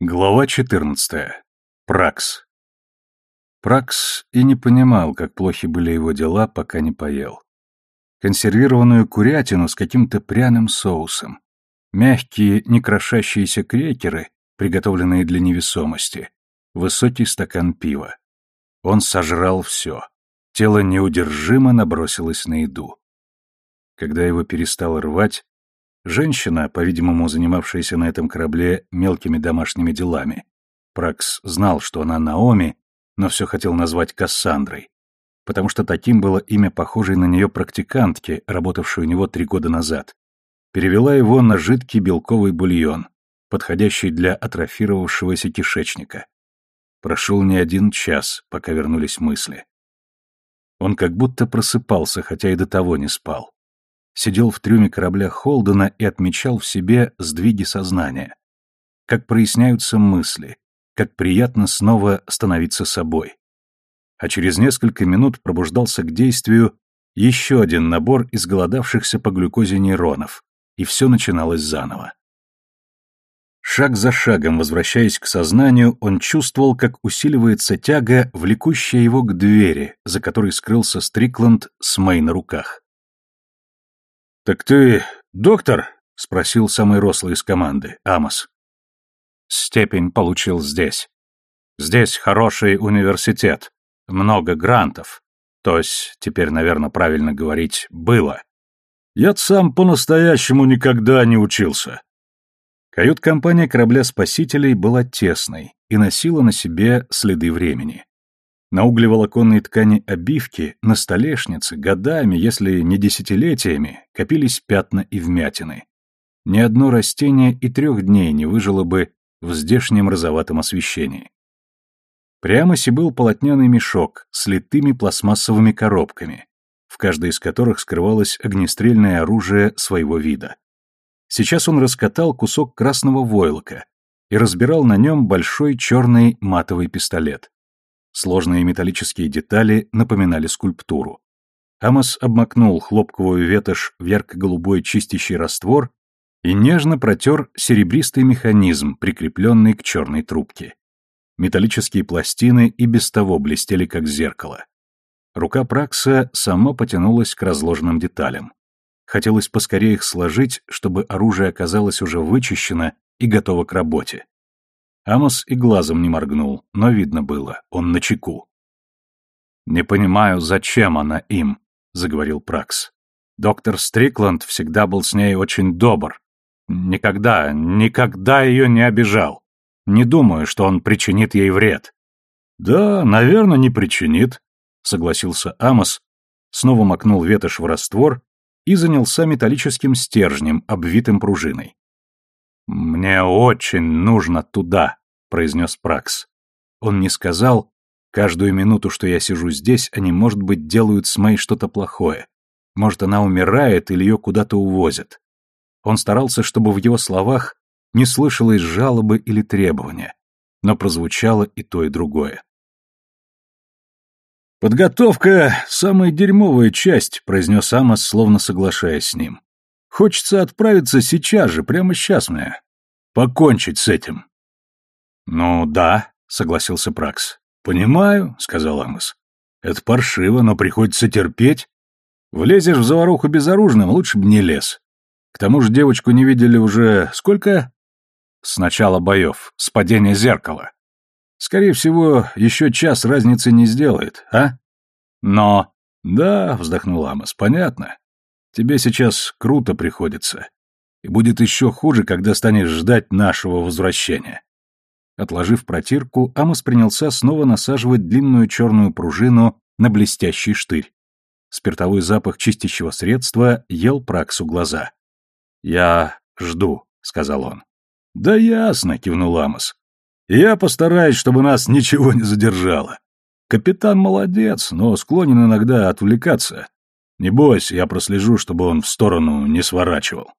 Глава 14. Пракс. Пракс и не понимал, как плохи были его дела, пока не поел. Консервированную курятину с каким-то пряным соусом, мягкие, не крошащиеся крекеры, приготовленные для невесомости, высокий стакан пива. Он сожрал все. Тело неудержимо набросилось на еду. Когда его перестало рвать, Женщина, по-видимому, занимавшаяся на этом корабле мелкими домашними делами. Пракс знал, что она Наоми, но все хотел назвать Кассандрой, потому что таким было имя похожей на нее практикантки, работавшей у него три года назад. Перевела его на жидкий белковый бульон, подходящий для атрофировавшегося кишечника. Прошел не один час, пока вернулись мысли. Он как будто просыпался, хотя и до того не спал сидел в трюме корабля Холдена и отмечал в себе сдвиги сознания. Как проясняются мысли, как приятно снова становиться собой. А через несколько минут пробуждался к действию еще один набор изголодавшихся по глюкозе нейронов, и все начиналось заново. Шаг за шагом, возвращаясь к сознанию, он чувствовал, как усиливается тяга, влекущая его к двери, за которой скрылся Стрикланд с Мэй на руках. «Так ты доктор?» — спросил самый рослый из команды, Амос. «Степень получил здесь. Здесь хороший университет, много грантов. То есть, теперь, наверное, правильно говорить, было. Я сам по-настоящему никогда не учился». Кают-компания корабля «Спасителей» была тесной и носила на себе следы времени. На углеволоконной ткани обивки, на столешнице, годами, если не десятилетиями, копились пятна и вмятины. Ни одно растение и трех дней не выжило бы в здешнем розоватом освещении. Прямо был полотняный мешок с литыми пластмассовыми коробками, в каждой из которых скрывалось огнестрельное оружие своего вида. Сейчас он раскатал кусок красного войлока и разбирал на нем большой черный матовый пистолет. Сложные металлические детали напоминали скульптуру. Амос обмакнул хлопковую ветошь в ярко-голубой чистящий раствор и нежно протер серебристый механизм, прикрепленный к черной трубке. Металлические пластины и без того блестели как зеркало. Рука Пракса сама потянулась к разложенным деталям. Хотелось поскорее их сложить, чтобы оружие оказалось уже вычищено и готово к работе. Амос и глазом не моргнул, но видно было, он на чеку. «Не понимаю, зачем она им», — заговорил Пракс. «Доктор Стрикланд всегда был с ней очень добр. Никогда, никогда ее не обижал. Не думаю, что он причинит ей вред». «Да, наверное, не причинит», — согласился Амос, снова макнул ветошь в раствор и занялся металлическим стержнем, обвитым пружиной. «Мне очень нужно туда», — произнес Пракс. Он не сказал, каждую минуту, что я сижу здесь, они, может быть, делают с Мэй что-то плохое. Может, она умирает или ее куда-то увозят. Он старался, чтобы в его словах не слышалось жалобы или требования, но прозвучало и то, и другое. «Подготовка — самая дерьмовая часть», — произнес Амос, словно соглашаясь с ним. «Хочется отправиться сейчас же, прямо сейчас мне. Покончить с этим. «Ну да», — согласился Пракс. «Понимаю», — сказал Амос. «Это паршиво, но приходится терпеть. Влезешь в заваруху безоружным, лучше бы не лез. К тому же девочку не видели уже сколько?» «С начала боев, с падения зеркала. Скорее всего, еще час разницы не сделает, а?» «Но...» «Да», — вздохнул Амос, — «понятно. Тебе сейчас круто приходится. И будет еще хуже, когда станешь ждать нашего возвращения». Отложив протирку, Амос принялся снова насаживать длинную черную пружину на блестящий штырь. Спиртовой запах чистящего средства ел Праксу глаза. «Я жду», — сказал он. «Да ясно», — кивнул Амос. «Я постараюсь, чтобы нас ничего не задержало. Капитан молодец, но склонен иногда отвлекаться. Не бойся, я прослежу, чтобы он в сторону не сворачивал».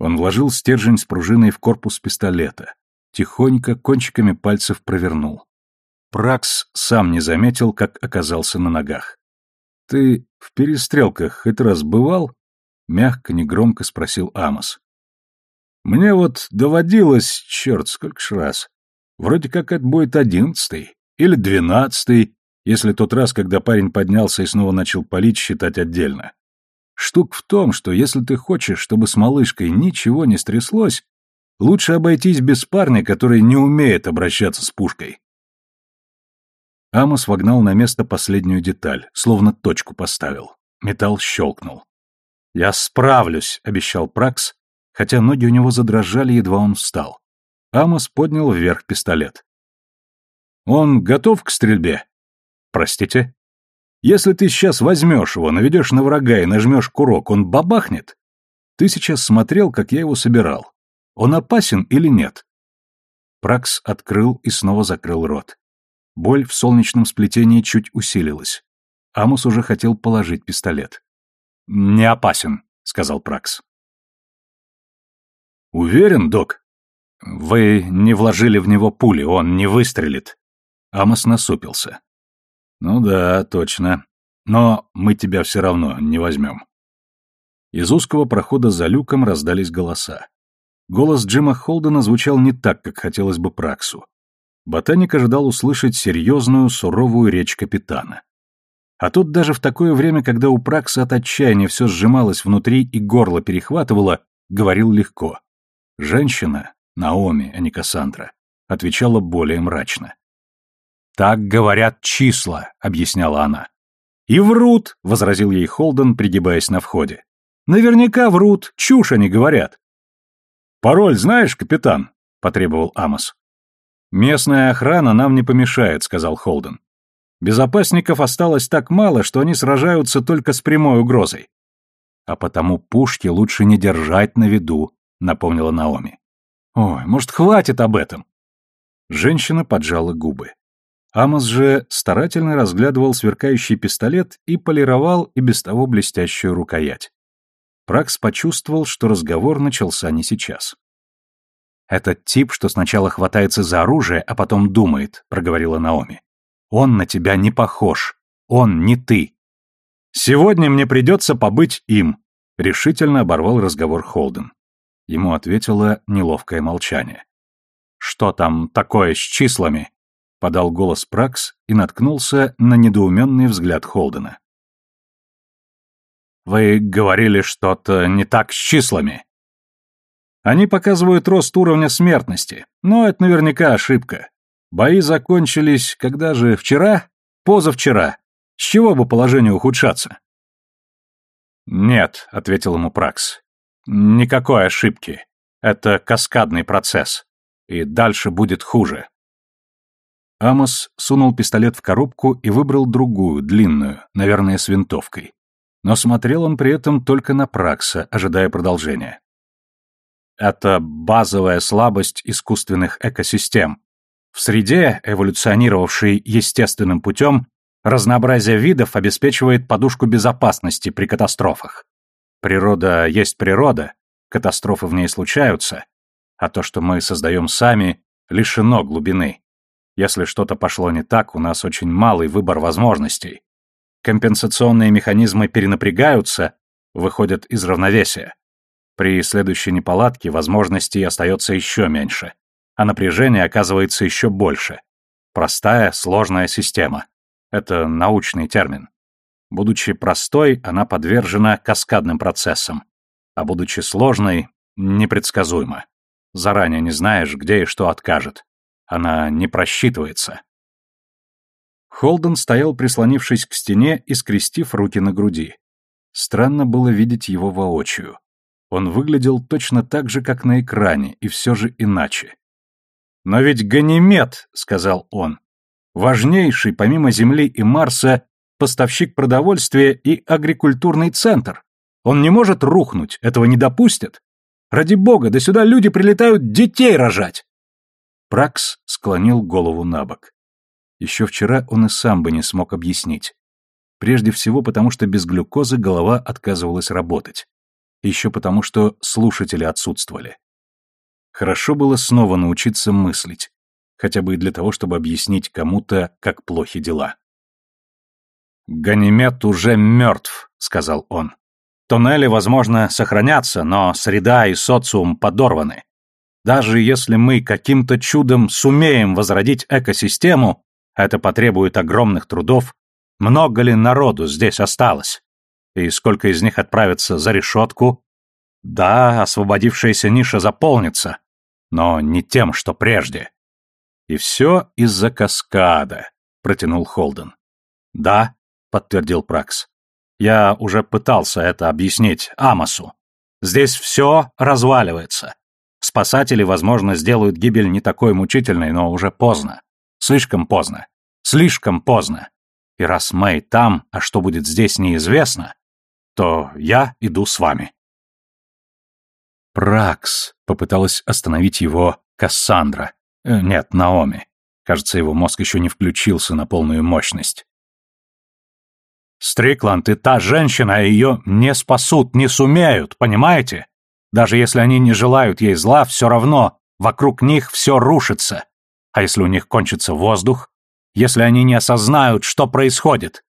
Он вложил стержень с пружиной в корпус пистолета, тихонько кончиками пальцев провернул. Пракс сам не заметил, как оказался на ногах. «Ты в перестрелках хоть раз бывал?» — мягко, негромко спросил Амос. Мне вот доводилось, черт, сколько ж раз. Вроде как это будет одиннадцатый или двенадцатый, если тот раз, когда парень поднялся и снова начал палить, считать отдельно. Штук в том, что если ты хочешь, чтобы с малышкой ничего не стряслось, лучше обойтись без парня, который не умеет обращаться с пушкой. Амос вогнал на место последнюю деталь, словно точку поставил. Металл щелкнул. «Я справлюсь», — обещал Пракс, хотя ноги у него задрожали, едва он встал. Амос поднял вверх пистолет. «Он готов к стрельбе?» «Простите?» «Если ты сейчас возьмешь его, наведешь на врага и нажмешь курок, он бабахнет?» «Ты сейчас смотрел, как я его собирал. Он опасен или нет?» Пракс открыл и снова закрыл рот. Боль в солнечном сплетении чуть усилилась. Амос уже хотел положить пистолет. «Не опасен», — сказал Пракс. «Уверен, док?» «Вы не вложили в него пули, он не выстрелит». Амос насупился. «Ну да, точно. Но мы тебя все равно не возьмем». Из узкого прохода за люком раздались голоса. Голос Джима Холдена звучал не так, как хотелось бы Праксу. Ботаник ожидал услышать серьезную, суровую речь капитана. А тут даже в такое время, когда у Пракса от отчаяния все сжималось внутри и горло перехватывало, говорил легко. Женщина, Наоми, а не Кассандра, отвечала более мрачно. «Так говорят числа», — объясняла она. «И врут», — возразил ей Холден, пригибаясь на входе. «Наверняка врут, чушь они говорят». «Пароль знаешь, капитан?» — потребовал Амос. «Местная охрана нам не помешает», — сказал Холден. Безопасников осталось так мало, что они сражаются только с прямой угрозой. А потому пушки лучше не держать на виду, напомнила Наоми. Ой, может, хватит об этом? Женщина поджала губы. Амос же старательно разглядывал сверкающий пистолет и полировал и без того блестящую рукоять. Пракс почувствовал, что разговор начался не сейчас. «Этот тип, что сначала хватается за оружие, а потом думает», — проговорила Наоми. Он на тебя не похож. Он не ты. Сегодня мне придется побыть им, решительно оборвал разговор Холден. Ему ответило неловкое молчание. Что там такое с числами? подал голос Пракс и наткнулся на недоуменный взгляд Холдена. Вы говорили что-то не так с числами. Они показывают рост уровня смертности, но это наверняка ошибка. Бои закончились, когда же, вчера? Позавчера. С чего бы положение ухудшаться? Нет, ответил ему Пракс. Никакой ошибки. Это каскадный процесс. И дальше будет хуже. Амос сунул пистолет в коробку и выбрал другую, длинную, наверное, с винтовкой. Но смотрел он при этом только на Пракса, ожидая продолжения. Это базовая слабость искусственных экосистем, в среде, эволюционировавшей естественным путем, разнообразие видов обеспечивает подушку безопасности при катастрофах. Природа есть природа, катастрофы в ней случаются, а то, что мы создаем сами, лишено глубины. Если что-то пошло не так, у нас очень малый выбор возможностей. Компенсационные механизмы перенапрягаются, выходят из равновесия. При следующей неполадке возможностей остается еще меньше а напряжение оказывается еще больше. Простая, сложная система. Это научный термин. Будучи простой, она подвержена каскадным процессам, а будучи сложной, непредсказуема. Заранее не знаешь, где и что откажет. Она не просчитывается. Холден стоял, прислонившись к стене и скрестив руки на груди. Странно было видеть его воочию. Он выглядел точно так же, как на экране, и все же иначе. «Но ведь Ганимед», — сказал он, — «важнейший, помимо Земли и Марса, поставщик продовольствия и агрикультурный центр. Он не может рухнуть, этого не допустят. Ради бога, да сюда люди прилетают детей рожать!» Пракс склонил голову на бок. Еще вчера он и сам бы не смог объяснить. Прежде всего потому, что без глюкозы голова отказывалась работать. Еще потому, что слушатели отсутствовали. Хорошо было снова научиться мыслить, хотя бы и для того, чтобы объяснить кому-то, как плохи дела. «Ганимед уже мертв», — сказал он. Туннели, возможно, сохранятся, но среда и социум подорваны. Даже если мы каким-то чудом сумеем возродить экосистему, это потребует огромных трудов, много ли народу здесь осталось? И сколько из них отправится за решетку? Да, освободившаяся ниша заполнится, но не тем, что прежде. И все из-за каскада, протянул Холден. Да, подтвердил Пракс. Я уже пытался это объяснить Амосу. Здесь все разваливается. Спасатели, возможно, сделают гибель не такой мучительной, но уже поздно. Слишком поздно. Слишком поздно. И раз Мэй там, а что будет здесь, неизвестно, то я иду с вами. Пракс попыталась остановить его Кассандра. Э, нет, Наоми. Кажется, его мозг еще не включился на полную мощность. Стрикланд и та женщина ее не спасут, не сумеют, понимаете? Даже если они не желают ей зла, все равно вокруг них все рушится. А если у них кончится воздух? Если они не осознают, что происходит?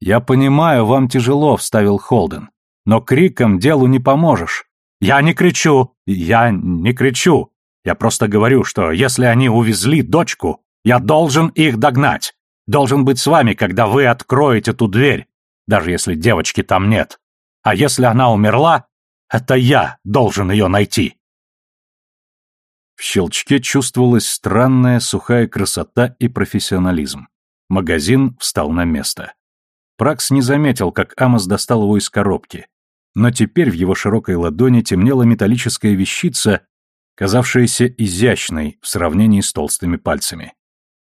«Я понимаю, вам тяжело», — вставил Холден. «Но криком делу не поможешь». «Я не кричу! Я не кричу! Я просто говорю, что если они увезли дочку, я должен их догнать. Должен быть с вами, когда вы откроете ту дверь, даже если девочки там нет. А если она умерла, это я должен ее найти. В щелчке чувствовалась странная сухая красота и профессионализм. Магазин встал на место. Пракс не заметил, как Амос достал его из коробки, но теперь в его широкой ладони темнела металлическая вещица, казавшаяся изящной в сравнении с толстыми пальцами.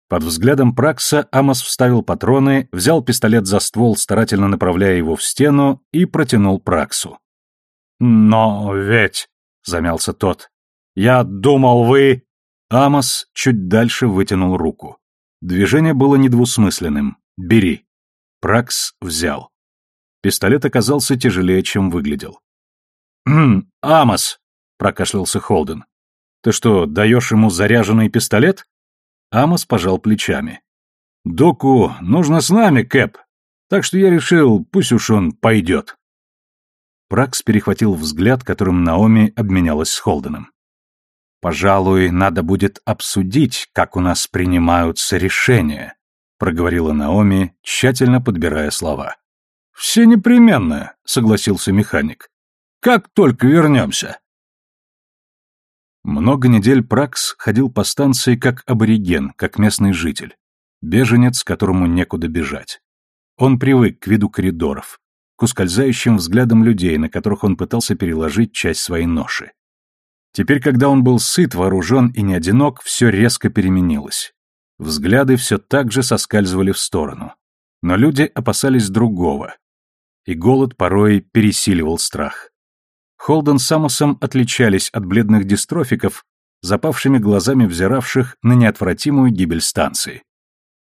Под взглядом Пракса Амос вставил патроны, взял пистолет за ствол, старательно направляя его в стену, и протянул Праксу. «Но ведь...» — замялся тот. «Я думал, вы...» Амос чуть дальше вытянул руку. Движение было недвусмысленным. «Бери». Пракс взял. Пистолет оказался тяжелее, чем выглядел. «Хм, Амос!» — прокашлялся Холден. «Ты что, даешь ему заряженный пистолет?» Амос пожал плечами. «Доку нужно с нами, Кэп, так что я решил, пусть уж он пойдет». Пракс перехватил взгляд, которым Наоми обменялась с Холденом. «Пожалуй, надо будет обсудить, как у нас принимаются решения», проговорила Наоми, тщательно подбирая слова. «Все непременно», — согласился механик. «Как только вернемся». Много недель Пракс ходил по станции как абориген, как местный житель. Беженец, которому некуда бежать. Он привык к виду коридоров, к ускользающим взглядам людей, на которых он пытался переложить часть своей ноши. Теперь, когда он был сыт, вооружен и не одинок, все резко переменилось. Взгляды все так же соскальзывали в сторону. Но люди опасались другого. И голод порой пересиливал страх. Холден с Самосом отличались от бледных дистрофиков, запавшими глазами взиравших на неотвратимую гибель станции.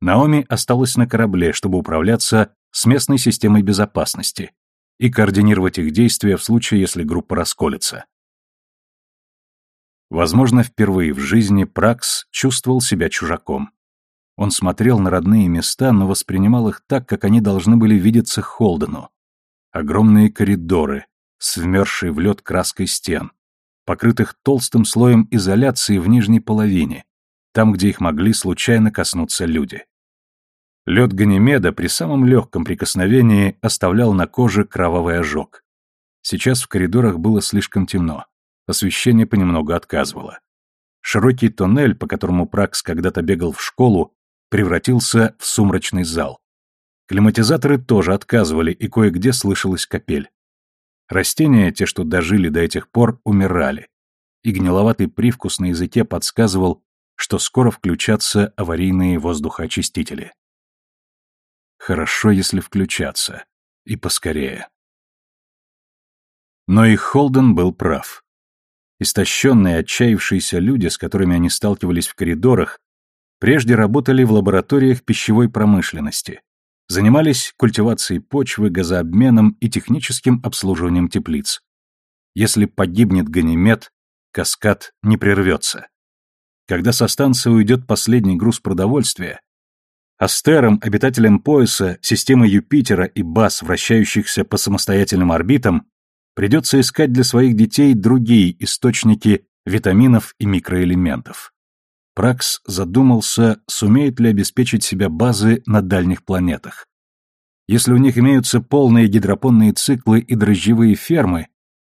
Наоми осталась на корабле, чтобы управляться с местной системой безопасности и координировать их действия в случае, если группа расколется. Возможно, впервые в жизни Пракс чувствовал себя чужаком. Он смотрел на родные места, но воспринимал их так, как они должны были видеться Холдену. Огромные коридоры, с вмерзшей в лед краской стен, покрытых толстым слоем изоляции в нижней половине, там, где их могли случайно коснуться люди. Лед Ганимеда при самом легком прикосновении оставлял на коже кровавый ожог. Сейчас в коридорах было слишком темно. Освещение понемногу отказывало. Широкий тоннель, по которому Пракс когда-то бегал в школу, превратился в сумрачный зал. Климатизаторы тоже отказывали, и кое-где слышалась капель. Растения, те, что дожили до этих пор, умирали. И гниловатый привкус на языке подсказывал, что скоро включатся аварийные воздухоочистители. Хорошо, если включаться. И поскорее. Но и Холден был прав. Истощенные, отчаявшиеся люди, с которыми они сталкивались в коридорах, прежде работали в лабораториях пищевой промышленности, занимались культивацией почвы, газообменом и техническим обслуживанием теплиц. Если погибнет Ганимед, каскад не прервется. Когда со станции уйдет последний груз продовольствия, Астерам, обитателям пояса, системы Юпитера и баз, вращающихся по самостоятельным орбитам, придется искать для своих детей другие источники витаминов и микроэлементов. Пракс задумался, сумеет ли обеспечить себя базы на дальних планетах. Если у них имеются полные гидропонные циклы и дрожжевые фермы,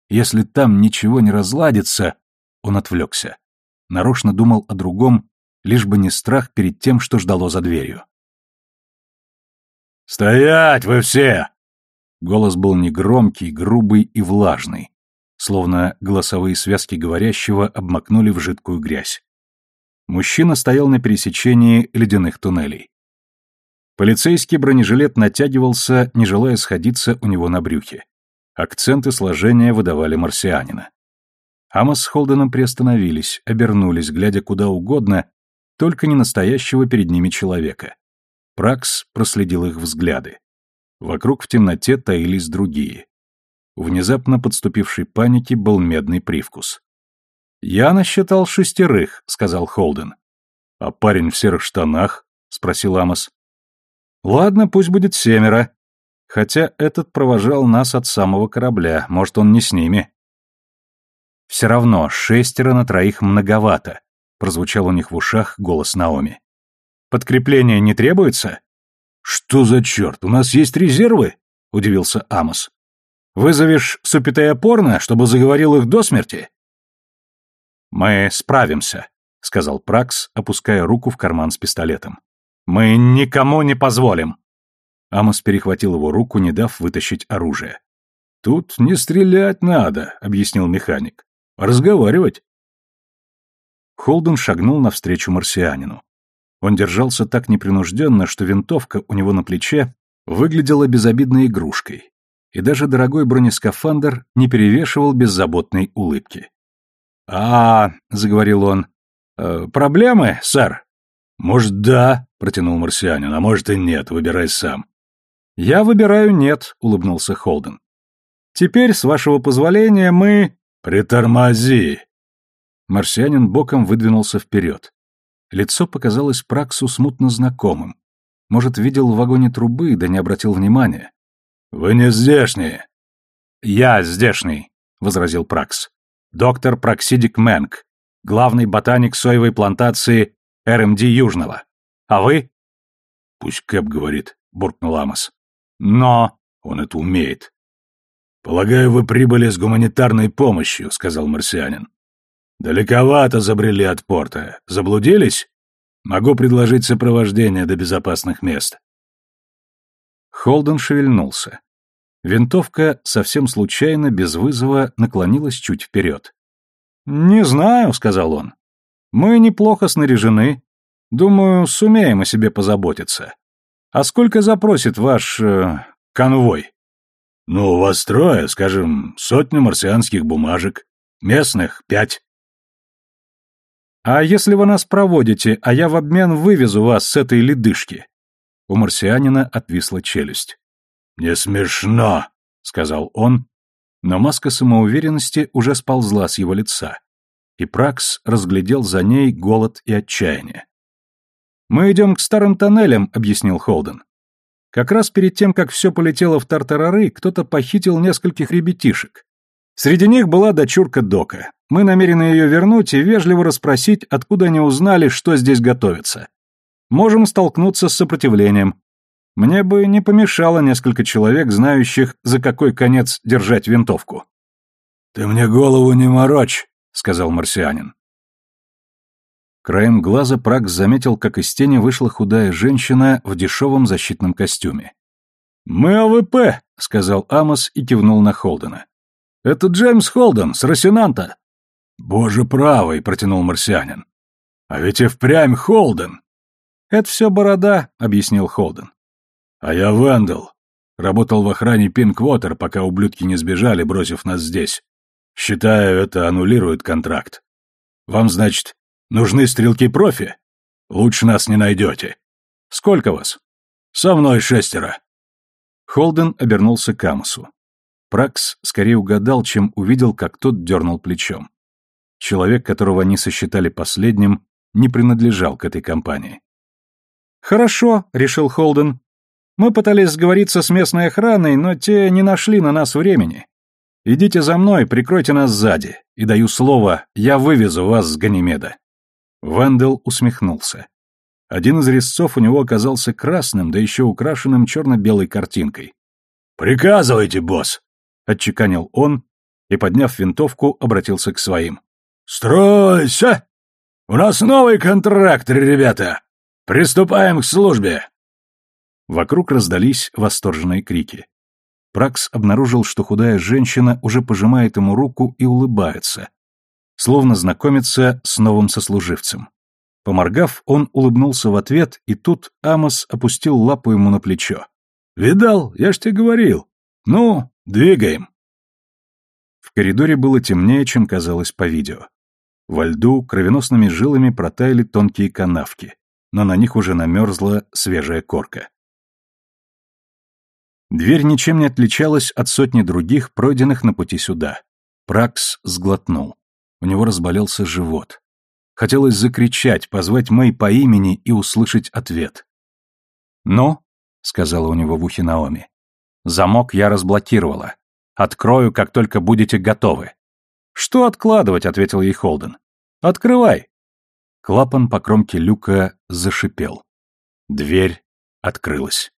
если там ничего не разладится, он отвлекся. Нарочно думал о другом, лишь бы не страх перед тем, что ждало за дверью. «Стоять вы все!» Голос был негромкий, грубый и влажный, словно голосовые связки говорящего обмакнули в жидкую грязь. Мужчина стоял на пересечении ледяных туннелей. Полицейский бронежилет натягивался, не желая сходиться у него на брюхе. Акценты сложения выдавали марсианина. Амос с Холденом приостановились, обернулись, глядя куда угодно, только не настоящего перед ними человека. Пракс проследил их взгляды. Вокруг в темноте таились другие. Внезапно подступившей паники был медный привкус. «Я насчитал шестерых», — сказал Холден. «А парень в серых штанах?» — спросил Амос. «Ладно, пусть будет семеро. Хотя этот провожал нас от самого корабля, может, он не с ними». «Все равно, шестеро на троих многовато», — прозвучал у них в ушах голос Наоми. «Подкрепление не требуется?» «Что за черт, у нас есть резервы?» — удивился Амос. «Вызовешь супитая порно, чтобы заговорил их до смерти?» «Мы справимся», — сказал Пракс, опуская руку в карман с пистолетом. «Мы никому не позволим!» Амос перехватил его руку, не дав вытащить оружие. «Тут не стрелять надо», — объяснил механик. «Разговаривать». Холден шагнул навстречу марсианину. Он держался так непринужденно, что винтовка у него на плече выглядела безобидной игрушкой, и даже дорогой бронескафандр не перевешивал беззаботной улыбки. «А, — заговорил он, э, — проблемы, сэр?» «Может, да», — протянул марсианин, — «а может и нет, выбирай сам». «Я выбираю нет», — улыбнулся Холден. «Теперь, с вашего позволения, мы...» «Притормози!» Марсианин боком выдвинулся вперед. Лицо показалось Праксу смутно знакомым. Может, видел в вагоне трубы, да не обратил внимания. «Вы не здешние!» «Я здешний», — возразил Пракс доктор Проксидик Мэнк, главный ботаник соевой плантации РМД Южного. А вы? Пусть Кэп говорит, буркнул Амос. Но он это умеет. Полагаю, вы прибыли с гуманитарной помощью, сказал марсианин. Далековато забрели от порта. Заблудились? Могу предложить сопровождение до безопасных мест. Холден шевельнулся. Винтовка совсем случайно, без вызова, наклонилась чуть вперед. «Не знаю», — сказал он. «Мы неплохо снаряжены. Думаю, сумеем о себе позаботиться. А сколько запросит ваш... Э, конвой?» «Ну, у вас трое, скажем, сотня марсианских бумажек. Местных — пять». «А если вы нас проводите, а я в обмен вывезу вас с этой ледышки?» У марсианина отвисла челюсть. «Не смешно», — сказал он, но маска самоуверенности уже сползла с его лица, и Пракс разглядел за ней голод и отчаяние. «Мы идем к старым тоннелям», — объяснил Холден. «Как раз перед тем, как все полетело в тартарары, кто-то похитил нескольких ребятишек. Среди них была дочурка Дока. Мы намерены ее вернуть и вежливо расспросить, откуда они узнали, что здесь готовится. Можем столкнуться с сопротивлением, мне бы не помешало несколько человек, знающих, за какой конец держать винтовку. «Ты мне голову не морочь», — сказал марсианин. Краем глаза Пракс заметил, как из тени вышла худая женщина в дешевом защитном костюме. «Мы АВП», — сказал Амос и кивнул на Холдена. «Это Джеймс Холден с Росинанта». «Боже правый», — протянул марсианин. «А ведь и впрямь Холден». «Это все борода», — объяснил Холден. А я Вандел. Работал в охране Пинквотер, пока ублюдки не сбежали, бросив нас здесь. Считаю, это аннулирует контракт. Вам, значит, нужны стрелки-профи? Лучше нас не найдете. Сколько вас? Со мной шестеро. Холден обернулся к Амосу. Пракс скорее угадал, чем увидел, как тот дернул плечом. Человек, которого они сосчитали последним, не принадлежал к этой компании. «Хорошо», — решил Холден. «Мы пытались сговориться с местной охраной, но те не нашли на нас времени. Идите за мной, прикройте нас сзади, и даю слово, я вывезу вас с Ганимеда». Вендел усмехнулся. Один из резцов у него оказался красным, да еще украшенным черно-белой картинкой. «Приказывайте, босс!» — отчеканил он и, подняв винтовку, обратился к своим. «Стройся! У нас новый контракт, ребята! Приступаем к службе!» Вокруг раздались восторженные крики. Пракс обнаружил, что худая женщина уже пожимает ему руку и улыбается, словно знакомится с новым сослуживцем. Поморгав, он улыбнулся в ответ, и тут Амос опустил лапу ему на плечо. «Видал? Я ж тебе говорил. Ну, двигаем». В коридоре было темнее, чем казалось по видео. Во льду кровеносными жилами протаяли тонкие канавки, но на них уже намерзла свежая корка. Дверь ничем не отличалась от сотни других, пройденных на пути сюда. Пракс сглотнул. У него разболелся живот. Хотелось закричать, позвать Мэй по имени и услышать ответ. «Ну?» — сказала у него в ухе Наоми. «Замок я разблокировала. Открою, как только будете готовы». «Что откладывать?» — ответил ей Холден. «Открывай». Клапан по кромке люка зашипел. Дверь открылась.